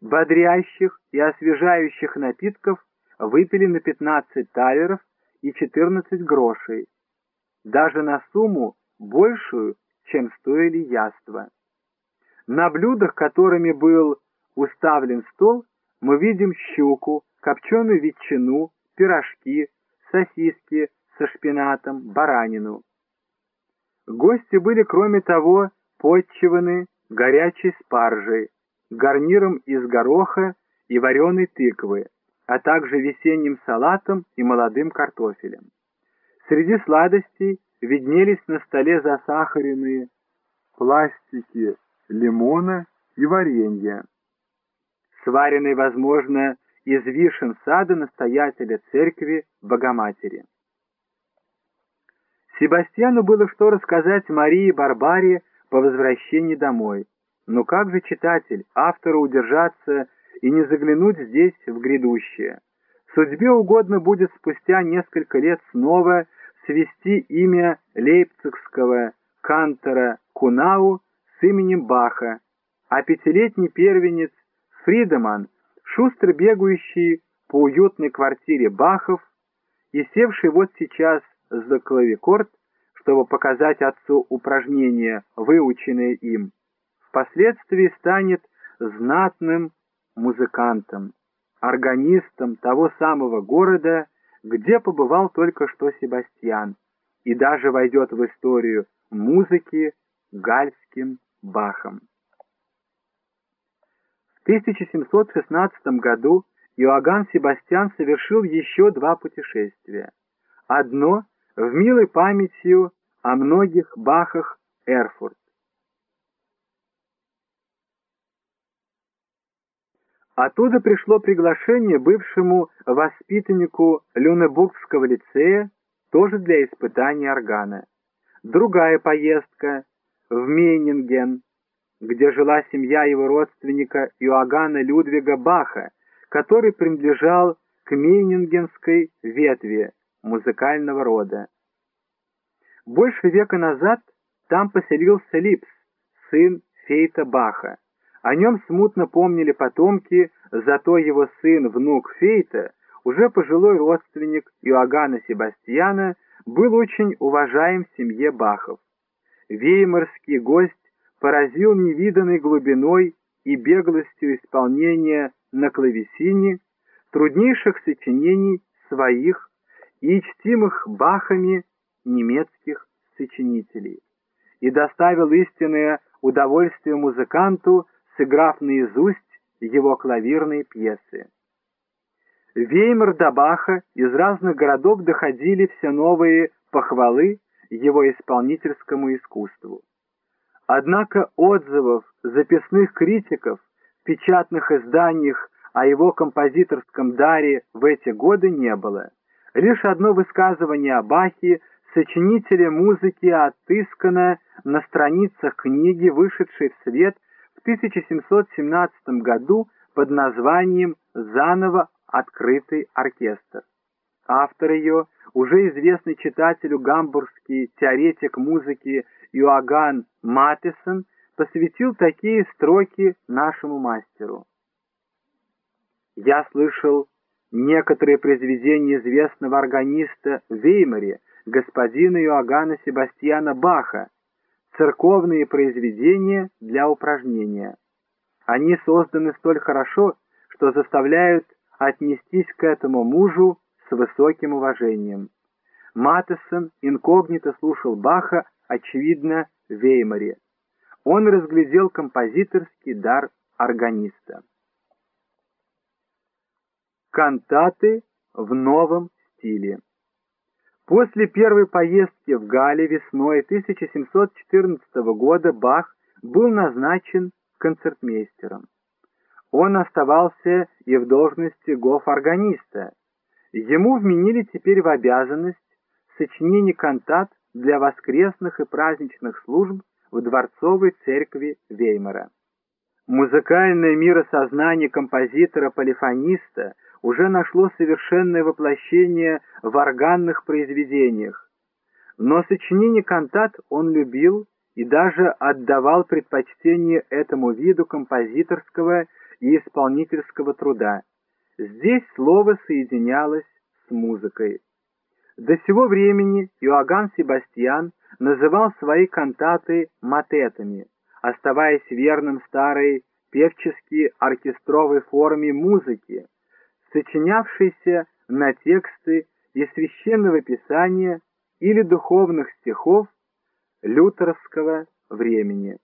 бодрящих и освежающих напитков выпили на 15 талеров и 14 грошей, даже на сумму большую, чем стоили яства. На блюдах, которыми был уставлен стол, мы видим щуку, копченую ветчину, пирожки, сосиски со шпинатом, баранину. Гости были, кроме того, подчиваны горячей спаржей, гарниром из гороха и вареной тыквы, а также весенним салатом и молодым картофелем. Среди сладостей виднелись на столе засахаренные пластики лимона и варенья, сваренные, возможно, из вишен сада настоятеля церкви Богоматери. Себастьяну было что рассказать Марии Барбаре по возвращении домой. Но как же читатель, автору удержаться и не заглянуть здесь в грядущее? Судьбе угодно будет спустя несколько лет снова свести имя лейпцигского кантора Кунау с именем Баха, а пятилетний первенец Фридеман, шустро бегающий по уютной квартире Бахов и севший вот сейчас за клавикорд, чтобы показать отцу упражнения, выученные им, впоследствии станет знатным музыкантом, органистом того самого города, где побывал только что Себастьян, и даже войдет в историю музыки гальским Бахом. В 1716 году Иоганн Себастьян совершил еще два путешествия. Одно в милой памятью о многих Бахах Эрфурт. Оттуда пришло приглашение бывшему воспитаннику Люнебургского лицея тоже для испытания органа. Другая поездка в Мейнинген, где жила семья его родственника Иоганна Людвига Баха, который принадлежал к Мейнингенской ветви музыкального рода. Больше века назад там поселился Липс, сын Фейта Баха. О нем смутно помнили потомки, зато его сын, внук Фейта, уже пожилой родственник Иоганна Себастьяна, был очень уважаем в семье Бахов. Веймарский гость поразил невиданной глубиной и беглостью исполнения на клавесине труднейших сочинений своих и чтимых Бахами немецких сочинителей, и доставил истинное удовольствие музыканту, сыграв наизусть его клавирные пьесы. Веймар до Баха из разных городов доходили все новые похвалы его исполнительскому искусству. Однако отзывов записных критиков в печатных изданиях о его композиторском даре в эти годы не было. Лишь одно высказывание о Бахе, сочинителе музыки, отыскано на страницах книги, вышедшей в свет в 1717 году под названием «Заново открытый оркестр». Автор ее, уже известный читателю гамбургский теоретик музыки Иоганн Матесон, посвятил такие строки нашему мастеру. «Я слышал некоторые произведения известного органиста в Веймаре, господина Иоганна Себастьяна Баха, церковные произведения для упражнения. Они созданы столь хорошо, что заставляют отнестись к этому мужу с высоким уважением. Матесон инкогнито слушал Баха, очевидно, в Веймаре. Он разглядел композиторский дар органиста. Кантаты в новом стиле. После первой поездки в Гале весной 1714 года Бах был назначен концертмейстером. Он оставался и в должности гоф-органиста. Ему вменили теперь в обязанность сочинение кантат для воскресных и праздничных служб в дворцовой церкви Веймара. Музыкальное миросознание композитора-полифониста уже нашло совершенное воплощение в органных произведениях. Но сочинение кантат он любил и даже отдавал предпочтение этому виду композиторского и исполнительского труда. Здесь слово соединялось с музыкой. До сего времени Иоганн Себастьян называл свои кантаты матетами, оставаясь верным старой певчески оркестровой форме музыки, сочинявшейся на тексты из священного писания или духовных стихов лютеровского времени.